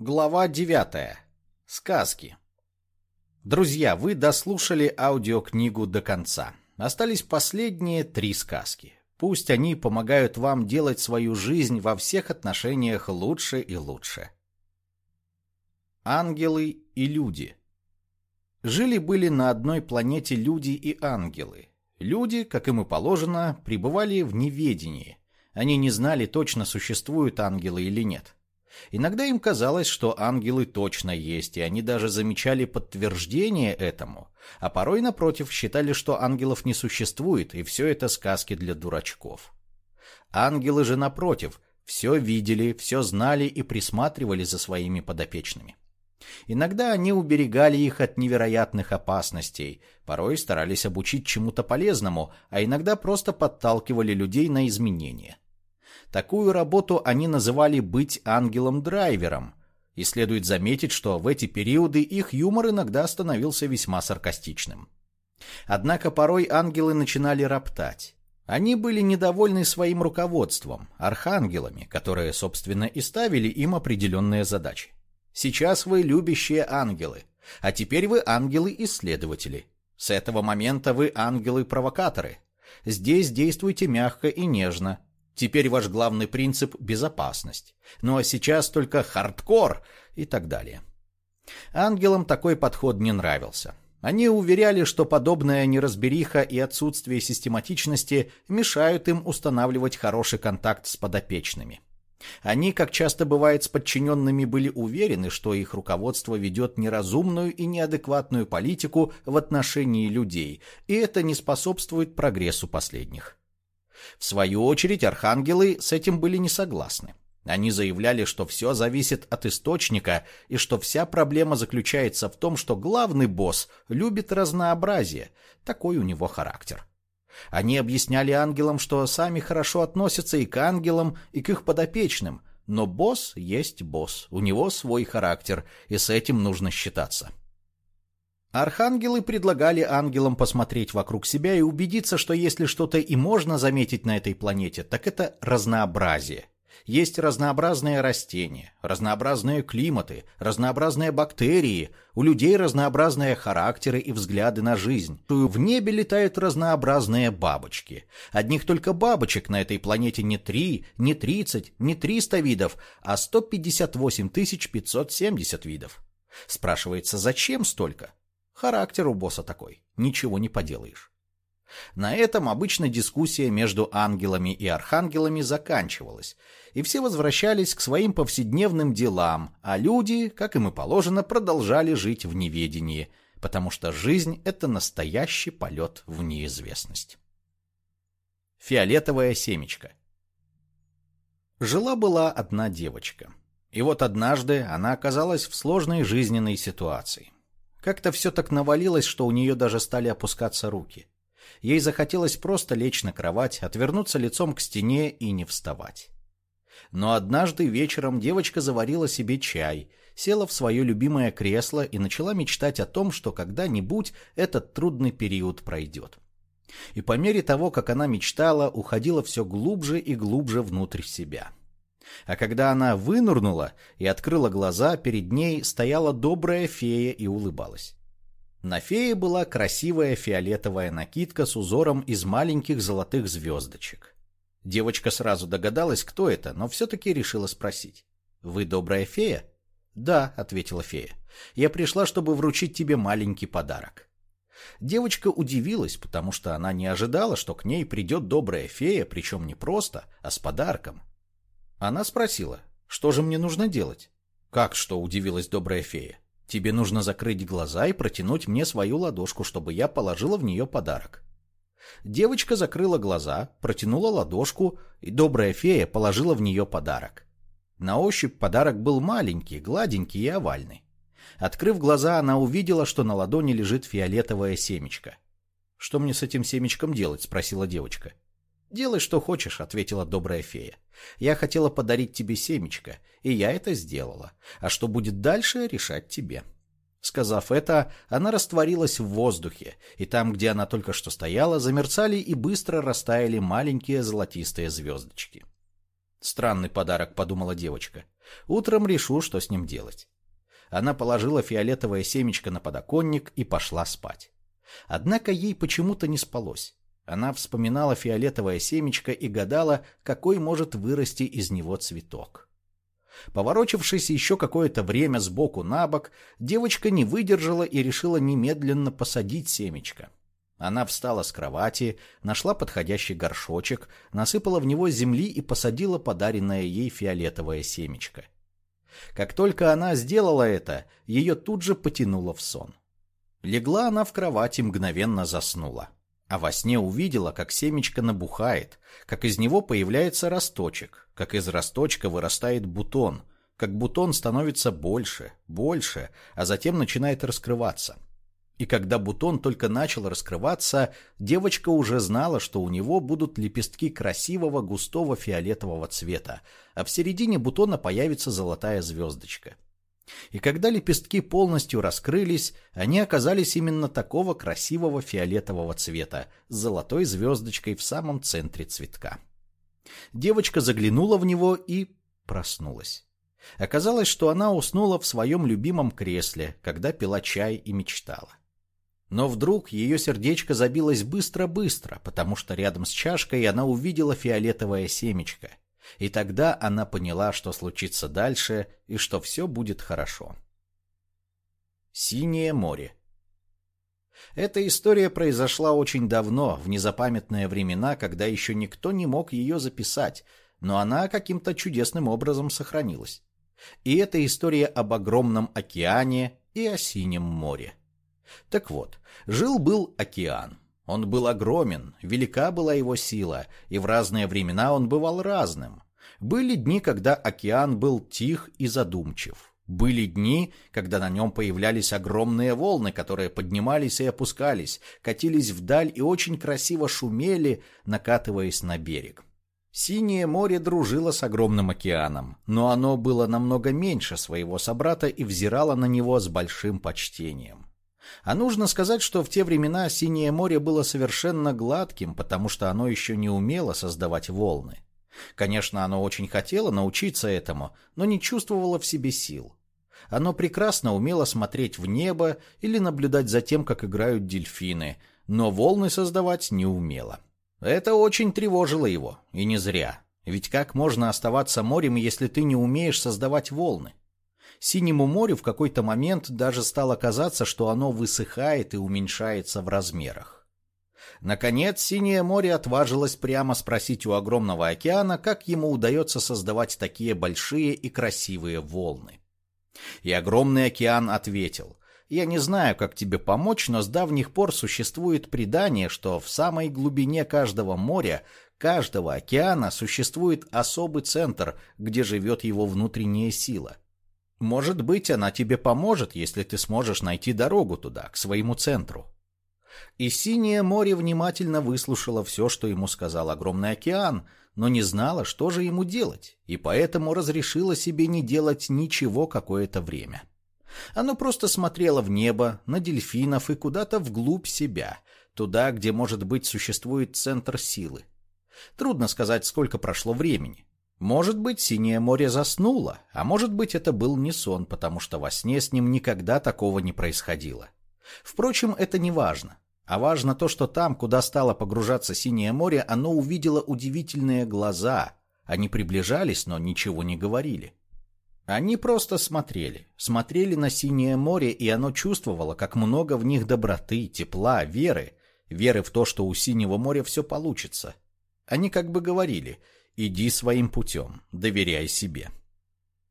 Глава 9. Сказки. Друзья, вы дослушали аудиокнигу до конца. Остались последние три сказки. Пусть они помогают вам делать свою жизнь во всех отношениях лучше и лучше. Ангелы и люди. Жили-были на одной планете люди и ангелы. Люди, как им и положено, пребывали в неведении. Они не знали точно, существуют ангелы или нет. Иногда им казалось, что ангелы точно есть, и они даже замечали подтверждение этому, а порой, напротив, считали, что ангелов не существует, и все это сказки для дурачков. Ангелы же, напротив, все видели, все знали и присматривали за своими подопечными. Иногда они уберегали их от невероятных опасностей, порой старались обучить чему-то полезному, а иногда просто подталкивали людей на изменения. Такую работу они называли «быть ангелом-драйвером», и следует заметить, что в эти периоды их юмор иногда становился весьма саркастичным. Однако порой ангелы начинали роптать. Они были недовольны своим руководством, архангелами, которые, собственно, и ставили им определенные задачи. Сейчас вы любящие ангелы, а теперь вы ангелы-исследователи. С этого момента вы ангелы-провокаторы. Здесь действуйте мягко и нежно, Теперь ваш главный принцип – безопасность. Ну а сейчас только хардкор и так далее. Ангелам такой подход не нравился. Они уверяли, что подобная неразбериха и отсутствие систематичности мешают им устанавливать хороший контакт с подопечными. Они, как часто бывает с подчиненными, были уверены, что их руководство ведет неразумную и неадекватную политику в отношении людей, и это не способствует прогрессу последних. В свою очередь, архангелы с этим были не согласны. Они заявляли, что все зависит от источника и что вся проблема заключается в том, что главный босс любит разнообразие, такой у него характер. Они объясняли ангелам, что сами хорошо относятся и к ангелам, и к их подопечным, но босс есть босс, у него свой характер, и с этим нужно считаться. Архангелы предлагали ангелам посмотреть вокруг себя и убедиться, что если что-то и можно заметить на этой планете, так это разнообразие. Есть разнообразные растения, разнообразные климаты, разнообразные бактерии, у людей разнообразные характеры и взгляды на жизнь. В небе летают разнообразные бабочки. Одних только бабочек на этой планете не три, не тридцать, не триста видов, а сто пятьдесят восемь тысяч пятьсот семьдесят видов. Спрашивается, зачем столько? Характер у босса такой, ничего не поделаешь. На этом обычно дискуссия между ангелами и архангелами заканчивалась, и все возвращались к своим повседневным делам, а люди, как им и положено, продолжали жить в неведении, потому что жизнь — это настоящий полет в неизвестность. Фиолетовая семечка Жила-была одна девочка. И вот однажды она оказалась в сложной жизненной ситуации. Как-то все так навалилось, что у нее даже стали опускаться руки. Ей захотелось просто лечь на кровать, отвернуться лицом к стене и не вставать. Но однажды вечером девочка заварила себе чай, села в свое любимое кресло и начала мечтать о том, что когда-нибудь этот трудный период пройдет. И по мере того, как она мечтала, уходила все глубже и глубже внутрь себя. А когда она вынурнула и открыла глаза, перед ней стояла добрая фея и улыбалась. На фее была красивая фиолетовая накидка с узором из маленьких золотых звездочек. Девочка сразу догадалась, кто это, но все-таки решила спросить. «Вы добрая фея?» «Да», — ответила фея. «Я пришла, чтобы вручить тебе маленький подарок». Девочка удивилась, потому что она не ожидала, что к ней придет добрая фея, причем не просто, а с подарком. Она спросила, что же мне нужно делать? Как что, удивилась добрая фея. Тебе нужно закрыть глаза и протянуть мне свою ладошку, чтобы я положила в нее подарок. Девочка закрыла глаза, протянула ладошку, и добрая фея положила в нее подарок. На ощупь подарок был маленький, гладенький и овальный. Открыв глаза, она увидела, что на ладони лежит фиолетовое семечко. «Что мне с этим семечком делать?» — спросила девочка. «Делай, что хочешь», — ответила добрая фея. «Я хотела подарить тебе семечко, и я это сделала. А что будет дальше, решать тебе». Сказав это, она растворилась в воздухе, и там, где она только что стояла, замерцали и быстро растаяли маленькие золотистые звездочки. Странный подарок, подумала девочка. Утром решу, что с ним делать. Она положила фиолетовое семечко на подоконник и пошла спать. Однако ей почему-то не спалось. Она вспоминала фиолетовое семечко и гадала, какой может вырасти из него цветок. Поворочившись еще какое-то время сбоку на бок, девочка не выдержала и решила немедленно посадить семечко. Она встала с кровати, нашла подходящий горшочек, насыпала в него земли и посадила подаренное ей фиолетовое семечко. Как только она сделала это, ее тут же потянуло в сон. Легла она в кровати, мгновенно заснула. А во сне увидела, как семечко набухает, как из него появляется росточек, как из росточка вырастает бутон, как бутон становится больше, больше, а затем начинает раскрываться. И когда бутон только начал раскрываться, девочка уже знала, что у него будут лепестки красивого густого фиолетового цвета, а в середине бутона появится золотая звездочка. И когда лепестки полностью раскрылись, они оказались именно такого красивого фиолетового цвета, с золотой звездочкой в самом центре цветка. Девочка заглянула в него и проснулась. Оказалось, что она уснула в своем любимом кресле, когда пила чай и мечтала. Но вдруг ее сердечко забилось быстро-быстро, потому что рядом с чашкой она увидела фиолетовое семечко. И тогда она поняла, что случится дальше и что все будет хорошо. Синее море Эта история произошла очень давно, в незапамятные времена, когда еще никто не мог ее записать, но она каким-то чудесным образом сохранилась. И это история об огромном океане и о синем море. Так вот, жил-был океан. Он был огромен, велика была его сила, и в разные времена он бывал разным. Были дни, когда океан был тих и задумчив. Были дни, когда на нем появлялись огромные волны, которые поднимались и опускались, катились вдаль и очень красиво шумели, накатываясь на берег. Синее море дружило с огромным океаном, но оно было намного меньше своего собрата и взирало на него с большим почтением. А нужно сказать, что в те времена Синее море было совершенно гладким, потому что оно еще не умело создавать волны. Конечно, оно очень хотело научиться этому, но не чувствовало в себе сил. Оно прекрасно умело смотреть в небо или наблюдать за тем, как играют дельфины, но волны создавать не умело. Это очень тревожило его, и не зря. Ведь как можно оставаться морем, если ты не умеешь создавать волны? Синему морю в какой-то момент даже стало казаться, что оно высыхает и уменьшается в размерах. Наконец, Синее море отважилось прямо спросить у огромного океана, как ему удается создавать такие большие и красивые волны. И огромный океан ответил, «Я не знаю, как тебе помочь, но с давних пор существует предание, что в самой глубине каждого моря, каждого океана существует особый центр, где живет его внутренняя сила – может быть, она тебе поможет, если ты сможешь найти дорогу туда, к своему центру. И Синее море внимательно выслушало все, что ему сказал огромный океан, но не знала, что же ему делать, и поэтому разрешила себе не делать ничего какое-то время. Оно просто смотрело в небо, на дельфинов и куда-то вглубь себя, туда, где, может быть, существует центр силы. Трудно сказать, сколько прошло времени. Может быть, Синее море заснуло, а может быть, это был не сон, потому что во сне с ним никогда такого не происходило. Впрочем, это не важно. А важно то, что там, куда стало погружаться Синее море, оно увидело удивительные глаза. Они приближались, но ничего не говорили. Они просто смотрели. Смотрели на Синее море, и оно чувствовало, как много в них доброты, тепла, веры. Веры в то, что у Синего моря все получится. Они как бы говорили – Иди своим путем, доверяй себе.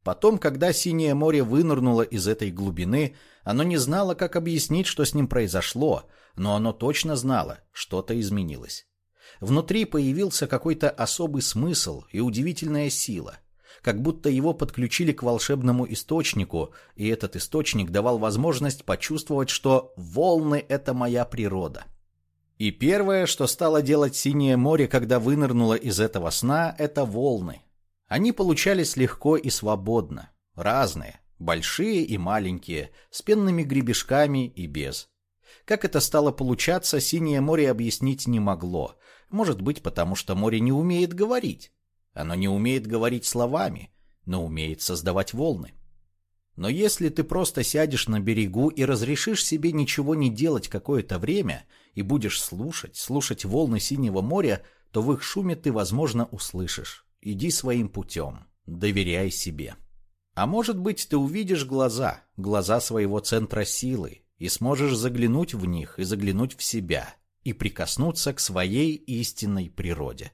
Потом, когда Синее море вынырнуло из этой глубины, оно не знало, как объяснить, что с ним произошло, но оно точно знало, что-то изменилось. Внутри появился какой-то особый смысл и удивительная сила, как будто его подключили к волшебному источнику, и этот источник давал возможность почувствовать, что волны — это моя природа. И первое, что стало делать Синее море, когда вынырнуло из этого сна, это волны. Они получались легко и свободно, разные, большие и маленькие, с пенными гребешками и без. Как это стало получаться, Синее море объяснить не могло. Может быть, потому что море не умеет говорить. Оно не умеет говорить словами, но умеет создавать волны. Но если ты просто сядешь на берегу и разрешишь себе ничего не делать какое-то время и будешь слушать, слушать волны синего моря, то в их шуме ты, возможно, услышишь. Иди своим путем, доверяй себе. А может быть, ты увидишь глаза, глаза своего центра силы, и сможешь заглянуть в них и заглянуть в себя, и прикоснуться к своей истинной природе.